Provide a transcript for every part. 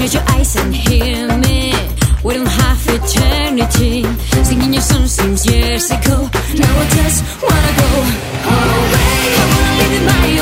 Close your eyes and hear me. We don't have eternity. Singing your song seems years ago. Now I just wanna go away. I wanna live in my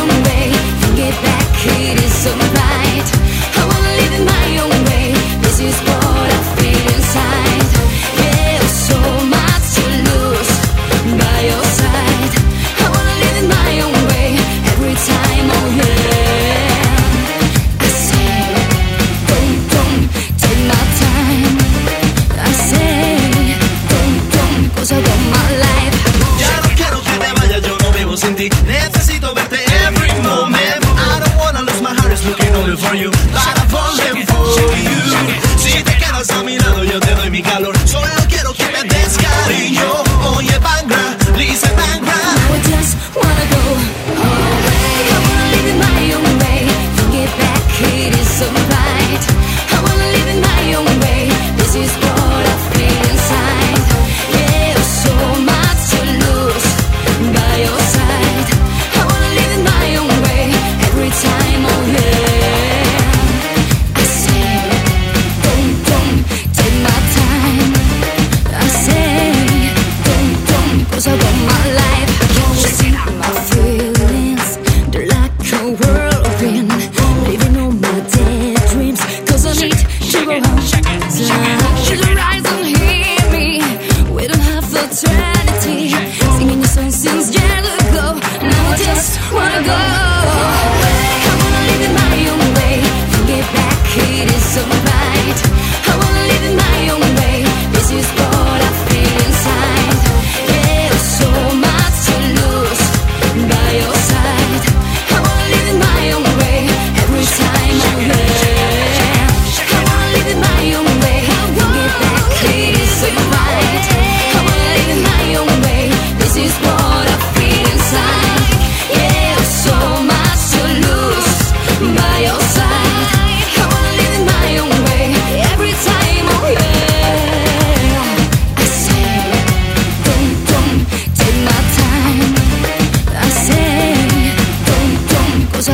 for you. Cause I want my life.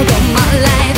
of my life